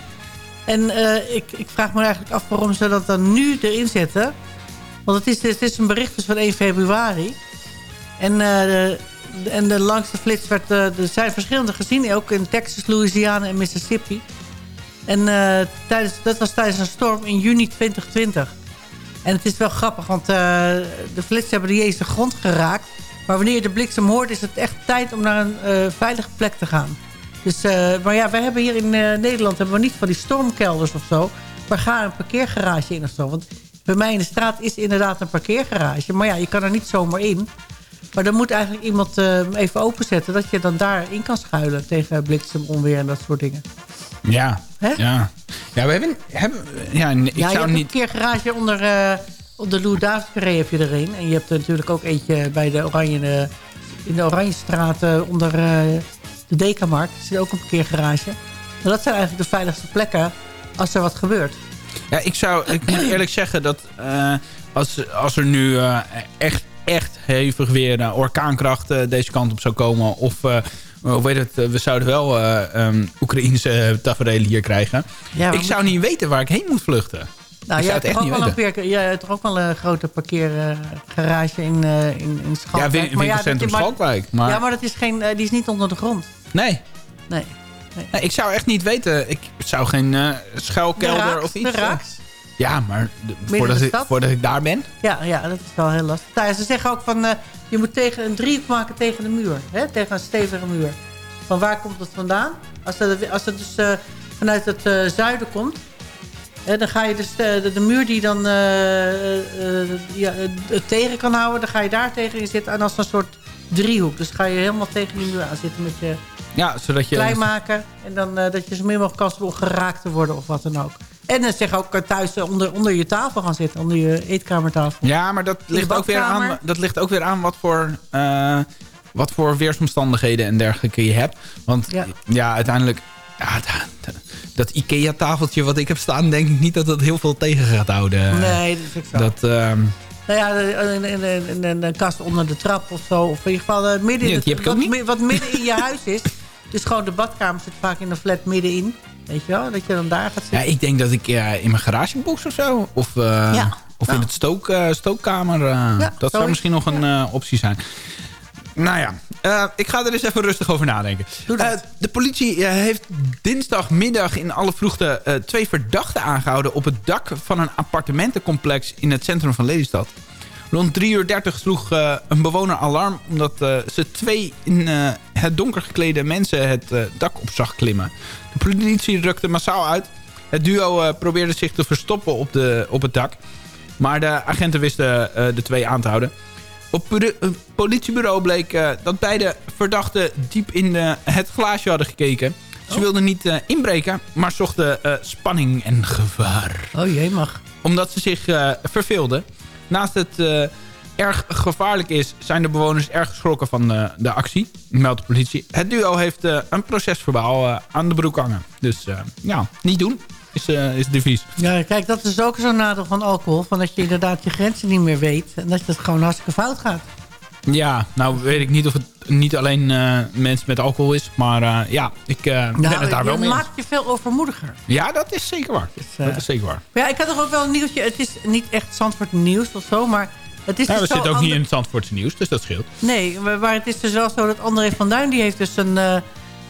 En eh, ik, ik vraag me eigenlijk af waarom ze dat dan nu erin zetten. Want het is, het is een bericht dus van 1 februari. En, eh, de, en de langste flits werd... eh, er zijn verschillende gezien. Ook in Texas, Louisiana en Mississippi. En eh, tijdens, dat was tijdens een storm in juni 2020. En het is wel grappig, want de flitsen hebben de grond geraakt. Maar wanneer je de bliksem hoort, is het echt tijd om naar een veilige plek te gaan. Dus, maar ja, wij hebben hier in Nederland hebben we niet van die stormkelders of zo. Maar ga een parkeergarage in of zo. Want bij mij in de straat is inderdaad een parkeergarage. Maar ja, je kan er niet zomaar in. Maar dan moet eigenlijk iemand eh, even openzetten... dat je dan daarin kan schuilen tegen bliksem, onweer en dat soort dingen. Ja. Hè? Ja. Ja, we hebben... hebben ja, ik ja, zou hebt niet... een parkeergarage onder, eh onder Louis Davids Carré heb je erin. En je hebt er natuurlijk ook eentje bij de Oranje... eh, in de Oranjestraat eh, onder eh, de Dekamarkt. Er zit ook een parkeergarage. Maar dat zijn eigenlijk de veiligste plekken als er wat gebeurt. Ja, ik zou... Ik moet eerlijk zeggen dat... eh, als, als er nu eh, echt, echt hevig weer eh, orkaankracht deze kant op zou komen... of... hoe weet het, we zouden wel um, Oekraïnse tafereel hier krijgen. Ja, ik zou niet weten waar ik heen moet vluchten. Nou, jij het hebt, echt toch ook niet wel een jij hebt toch ook wel een grote parkeergarage in, in, in Schalkwijk? Ja, ja, Schalkwijk. Maar, Ja, maar dat is geen, die is niet onder de grond. nee. Nee. Nee, ik zou echt niet weten. Ik zou geen eh De schuilkelder Raaks, of iets... eh. Ja, maar de- voordat, ik, voordat ik daar ben... Ja, ja, dat is wel heel lastig. Nou, ze zeggen ook van, eh, je moet tegen een driehoek maken tegen de muur. Hè? Tegen een stevige muur. Van waar komt het vandaan? Als het, als het dus vanuit het zuiden komt... Hè, dan ga je dus de, de, muur die dan ja, tegen kan houden... dan ga je daar tegen in zitten en als een soort driehoek. Dus ga je helemaal tegen die muur aan zitten met je Ja, zodat je... klein maken. En dan eh, dat je zo min mogelijk kans hebt om geraakt te worden of wat dan ook. En dan zeg ook eh, thuis eh, onder, onder je tafel gaan zitten. Onder je eetkamertafel. Ja, maar dat ligt, ook weer aan, dat ligt ook weer aan wat voor, eh, wat voor weersomstandigheden en dergelijke je hebt. Want ja, Ja. uiteindelijk... Ja, dat Ikea-tafeltje wat ik heb staan... denk ik niet dat dat heel veel tegen gaat houden. Nee, dat is ook zo. Dat, ehm, Nou ja, een, een, een, een, een kast onder de trap of zo. Of in ieder geval eh, midden in Ja, het, wat, niet. mi- wat midden in je huis is. Dus gewoon de badkamer zit vaak in een flat middenin. Weet je wel? Dat je dan daar gaat ja, zitten. ik denk dat ik eh, in mijn garagebox of zo... of, eh, Ja. of in Ja. het stook, eh, stookkamer... eh, dat zou misschien nog een eh, optie zijn. Nou ja, eh, ik ga er eens even rustig over nadenken. Eh, de politie eh, heeft dinsdagmiddag in alle vroegte twee verdachten aangehouden... op het dak van een appartementencomplex in het centrum van Lelystad. Rond 3 uur 30 sloeg een bewoner alarm... omdat ze twee in het donker geklede mensen het dak op zag klimmen. De politie rukte massaal uit. Het duo probeerde zich te verstoppen op, de, op het dak. Maar de agenten wisten de twee aan te houden. Op puri- een politiebureau bleek eh, dat beide verdachten diep in eh, het glaasje hadden gekeken. Ze wilden niet eh, inbreken, maar zochten eh, spanning en gevaar. Oh jee, mag. Omdat ze zich eh, verveelden. Naast het eh, erg gevaarlijk is, zijn de bewoners erg geschrokken van eh, de actie. Meldt de politie. Het duo heeft eh, een procesverbaal eh, aan de broek hangen. Dus eh, ja, niet doen is, eh, is het devies. Ja, kijk, dat is ook zo'n nadeel van alcohol. Van dat je inderdaad je grenzen niet meer weet. En dat het gewoon hartstikke fout gaat. Ja, nou weet ik niet of het niet alleen eh, mensen met alcohol is. Maar eh, ja, ik eh, ben het daar wel je mee eens. maakt je veel overmoediger. Ja, dat is zeker waar. eh, dat is zeker waar. Maar ja, ik had toch ook wel een nieuwtje. Het is niet echt Zandvoort nieuws of zo, maar het is Ja, we dus zo zitten ook niet in het Zandvoortse nieuws, dus dat scheelt. Nee, maar het is dus wel zo dat André van Duin... die heeft dus een,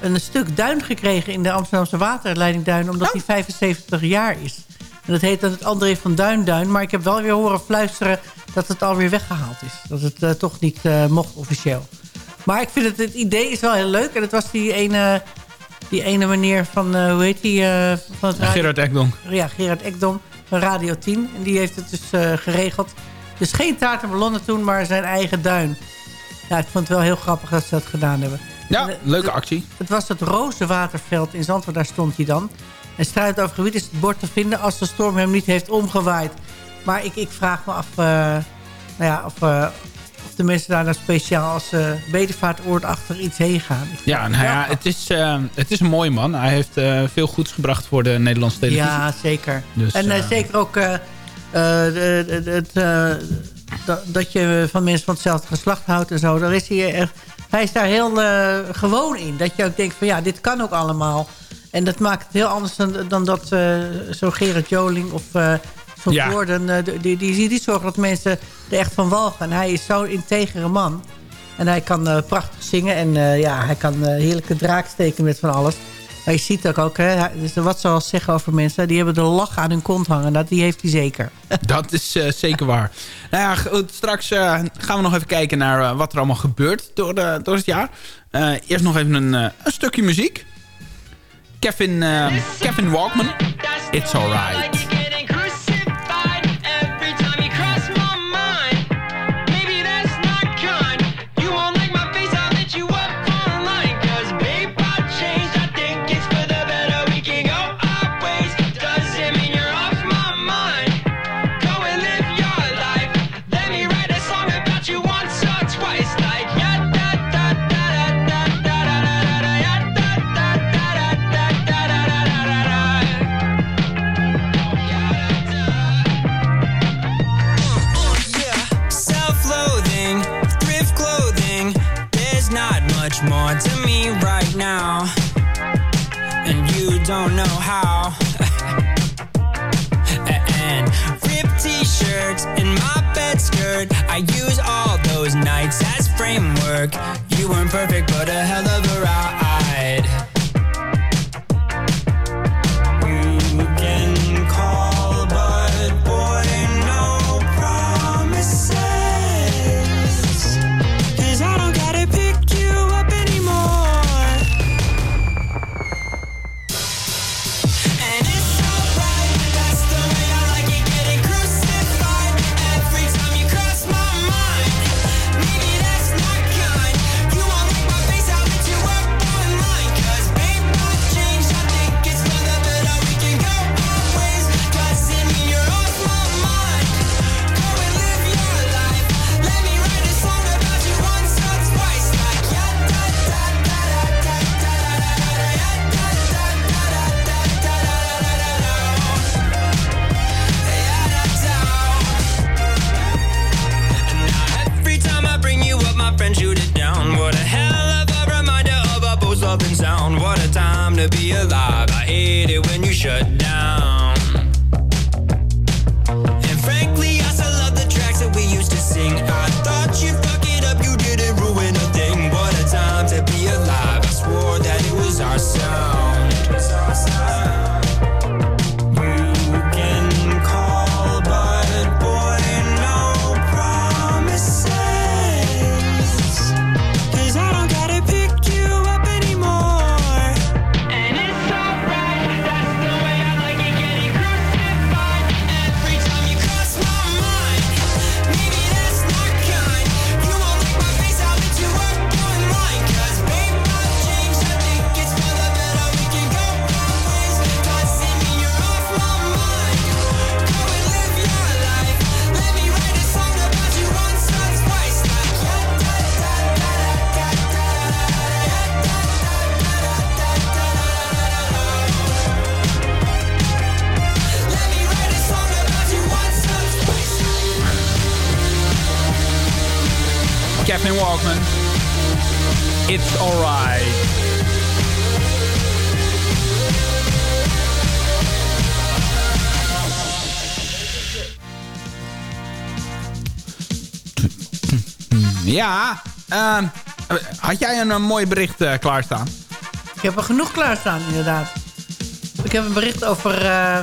een stuk duin gekregen in de Amsterdamse waterleiding Duin... omdat hij 75 jaar is. En dat heet dan het André van Duin Duin. Maar ik heb wel weer horen fluisteren dat het alweer weggehaald is. Dat het eh, toch niet eh, mocht officieel. Maar ik vind het, het idee is wel heel leuk. En het was die ene, die ene meneer van, eh, hoe heet die? eh, van het radio- Gerard Ekdonk. ja, Gerard Ekdom van Radio 10. En die heeft het dus eh, geregeld. Dus geen taart en ballonnen toen, maar zijn eigen duin. Ja, ik vond het wel heel grappig dat ze dat gedaan hebben. Ja, En, eh, leuke actie. Het was het Rozenwaterveld in Zandvoort, daar stond hij dan. En struit over gebied is het bord te vinden als de storm hem niet heeft omgewaaid. Maar ik, ik vraag me af eh, nou ja, of, eh, of de mensen daar nou speciaal als uh, bedevaartoord achter iets heen gaan. Ja, nou het ja, het is, het is een mooie man. Hij heeft veel goeds gebracht voor de Nederlandse televisie. Ja, zeker. Dus, en zeker ook het, dat, dat je van mensen van hetzelfde geslacht houdt en zo. Daar is hij, echt, hij is daar heel eh, gewoon in. Dat je ook denkt van ja, dit kan ook allemaal. En dat maakt het heel anders dan, dan dat eh zo'n Gerard Joling of eh zo'n Ja. Gordon... die, die, zorgen dat mensen er echt van walgen. En hij is zo'n integere man. En hij kan prachtig zingen. En ja, hij kan heerlijke draak steken met van alles. Je ziet ook, ook hè, dus wat ze al zeggen over mensen... die hebben de lach aan hun kont hangen. Dat, die heeft hij zeker. Dat is eh, zeker waar. Nou ja, goed, straks eh, gaan we nog even kijken naar eh, wat er allemaal gebeurt door, de, door het jaar. Eerst nog even een, een stukje muziek. Kevin, Kevin Walkman, It's Alright. Don't know how. and ripped t-shirts and my bed skirt. I use all those nights as framework. You weren't perfect, but a hell of a ride. Walkman. It's alright. Ja, ehm, had jij een, eh, mooi bericht eh, klaarstaan? Ik heb er genoeg klaarstaan, inderdaad. Ik heb een bericht over... eh,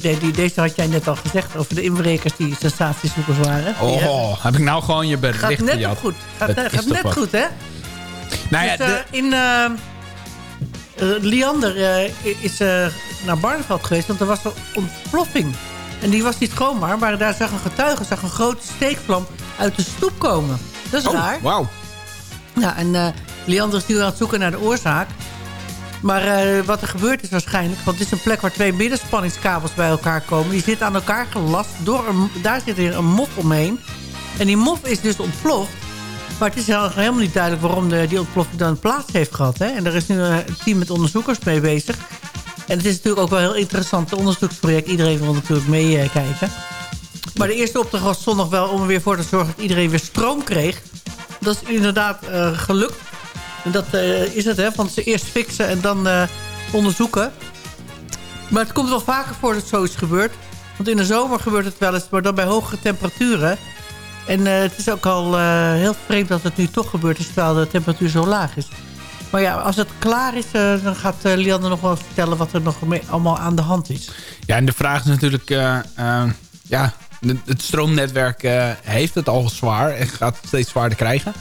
die, deze had jij net al gezegd. Over de inbrekers die sensatiezoekers waren. Oh, heb ik nou gewoon je bericht Gaat net goed. Gaat, Dat eh, gaat net wat. goed, hè? Nou ja, Dus, eh, de- in eh, eh, Liander eh, is eh, naar Barneveld geweest, want er was een ontploffing. En die was niet schoonbaar, maar daar zag een getuige zag een grote steekvlam uit de stoep komen. Dat is oh, raar. wauw. Ja, en eh Liander is nu aan het zoeken naar de oorzaak. Maar eh, wat er gebeurd is waarschijnlijk... want het is een plek waar twee middenspanningskabels bij elkaar komen. Die zitten aan elkaar gelast. Door een, daar zit weer een mof omheen. En die mof is dus ontploft. Maar het is helemaal niet duidelijk waarom die ontploffing dan plaats heeft gehad. Hè? En er is nu een team met onderzoekers mee bezig. En het is natuurlijk ook wel een heel interessant onderzoeksproject. Iedereen wil natuurlijk meekijken. Maar de eerste opdracht was zondag wel om er weer voor te zorgen... dat iedereen weer stroom kreeg. Dat is inderdaad eh, gelukt. En dat eh, is het, hè. Want ze eerst fixen en dan eh, onderzoeken. Maar het komt wel vaker voor dat zoiets gebeurt. Want in de zomer gebeurt het wel eens, maar dan bij hogere temperaturen. En eh, het is ook al heel vreemd dat het nu toch gebeurt... is, terwijl de temperatuur zo laag is. Maar ja, als het klaar is, dan gaat Liander nog wel vertellen... wat er nog allemaal aan de hand is. Ja, en de vraag is natuurlijk... ja, het stroomnetwerk eh, heeft het al zwaar en gaat het steeds zwaarder krijgen.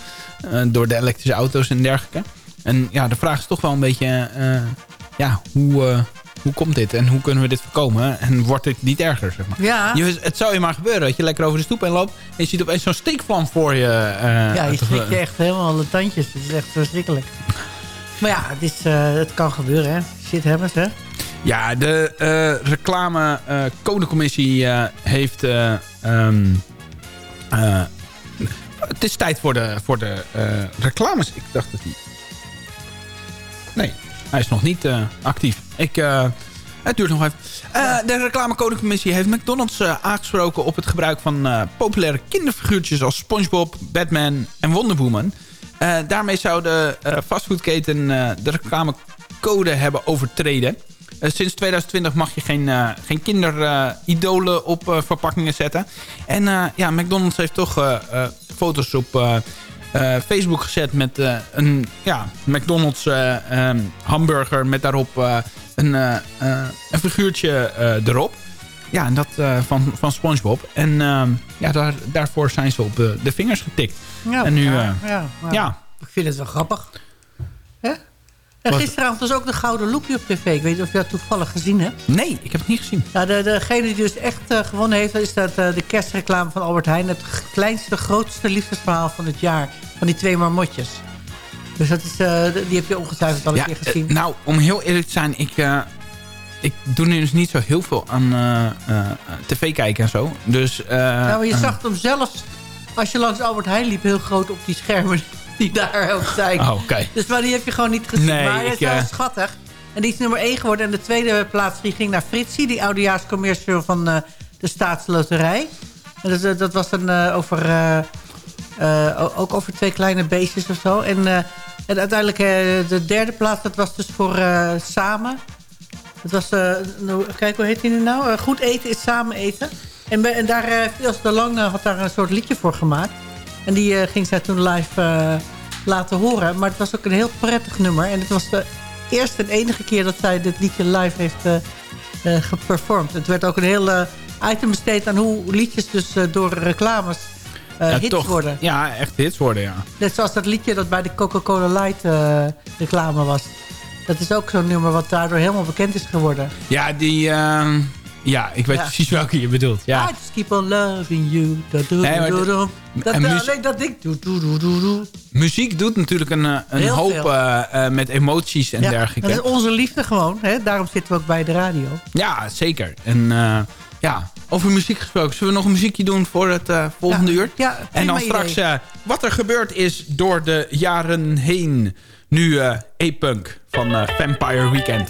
eh, door de elektrische auto's en dergelijke. En ja, de vraag is toch wel een beetje... eh, ja, hoe, hoe komt dit en hoe kunnen we dit voorkomen? En wordt dit niet erger, zeg maar? Ja, Je, het zou je maar gebeuren dat je lekker over de stoep heen loopt... en je ziet opeens zo'n steekvlam voor je. ja je schrikt je echt helemaal de tandjes. Het is echt verschrikkelijk. Maar ja, het, is, het kan gebeuren, hè. Shit hebben ze. Ja, de eh reclame eh, eh, heeft... eh, ehm, eh, het is tijd voor de, voor de reclames. Ik dacht dat hij... Nee, hij is nog niet actief. Ik, het duurt nog even. Eh, de reclamecodecommissie heeft McDonald's aangesproken... op het gebruik van populaire kinderfiguurtjes... als SpongeBob, Batman en Wonder Woman. Daarmee zou de fastfoodketen de reclamecode hebben overtreden. Eh, sinds 2020 mag je geen, eh, geen kinderidolen op eh, verpakkingen zetten. En eh, ja, McDonald's heeft toch eh, eh, foto's op eh, eh, Facebook gezet met eh, een ja, McDonald's eh, ehm, hamburger met daarop eh, een, een figuurtje eh, erop. Ja, en dat eh, van, van SpongeBob. En ehm, ja, daar, daarvoor zijn ze op de vingers getikt. Ja, En nu, ja, eh, ja, ja. Ja, Ik vind het wel grappig. Gisteravond was ook de Gouden Loepje op tv. Ik weet niet of je dat toevallig gezien hebt. nee, ik heb het niet gezien. Nou, de, degene die dus echt eh, gewonnen heeft... is dat, eh, de kerstreclame van Albert Heijn. Het kleinste, grootste liefdesverhaal van het jaar. Van die twee marmotjes. Dus dat is, eh, die heb je ongetwijfeld al een keer eh, gezien. nou, om heel eerlijk te zijn, ik, ik doe nu dus niet zo heel veel aan tv kijken en zo. Dus, nou, maar je zag hem zelfs... Als je langs Albert Heijn liep, heel groot op die schermen die daar ook zijn. Oh. Dus maar die heb je gewoon niet gezien. Nee, maar hij is wel eh, schattig. En die is nummer 1 geworden. En de tweede plaats die ging naar Fritsie. Die oudejaarscommercial van eh, de staatsloterij. En dat, eh, dat was dan over... ook over twee kleine beestjes of zo. En En uiteindelijk de derde plaats, dat was dus voor Samen. Het was, nou, kijk, hoe heet die nu nou? Goed eten is samen eten. En, en daar Jos de Lang had daar een soort liedje voor gemaakt. En die eh, ging zij toen live eh, laten horen. Maar het was ook een heel prettig nummer. En het was de eerste en enige keer dat zij dit liedje live heeft eh geperformed. Het werd ook een heel item besteed aan hoe liedjes dus door reclames Ja, hits toch. worden. Ja, echt hits worden, ja. Net zoals dat liedje dat bij de Coca-Cola Light reclame was. Dat is ook zo'n nummer wat daardoor helemaal bekend is geworden. Ja, die... ehm, ja, ik weet Ja. precies welke je bedoelt. Ja. I just keep on loving you. Nee, do, do. Dat, alleen dat ding. Do, do, do, do, do. Muziek doet natuurlijk een, eh, een Heel hoop eh, eh, met emoties en Ja, dergelijke. dat is onze liefde gewoon. Hè? Daarom zitten we ook bij de radio. Ja, zeker. En ja, over muziek gesproken. Zullen we nog een muziekje doen voor het volgende Ja, uur? ja, en dan straks wat er gebeurd is door de jaren heen. Nu E-Punk van Vampire Weekend.